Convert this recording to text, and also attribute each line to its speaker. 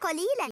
Speaker 1: قليلا.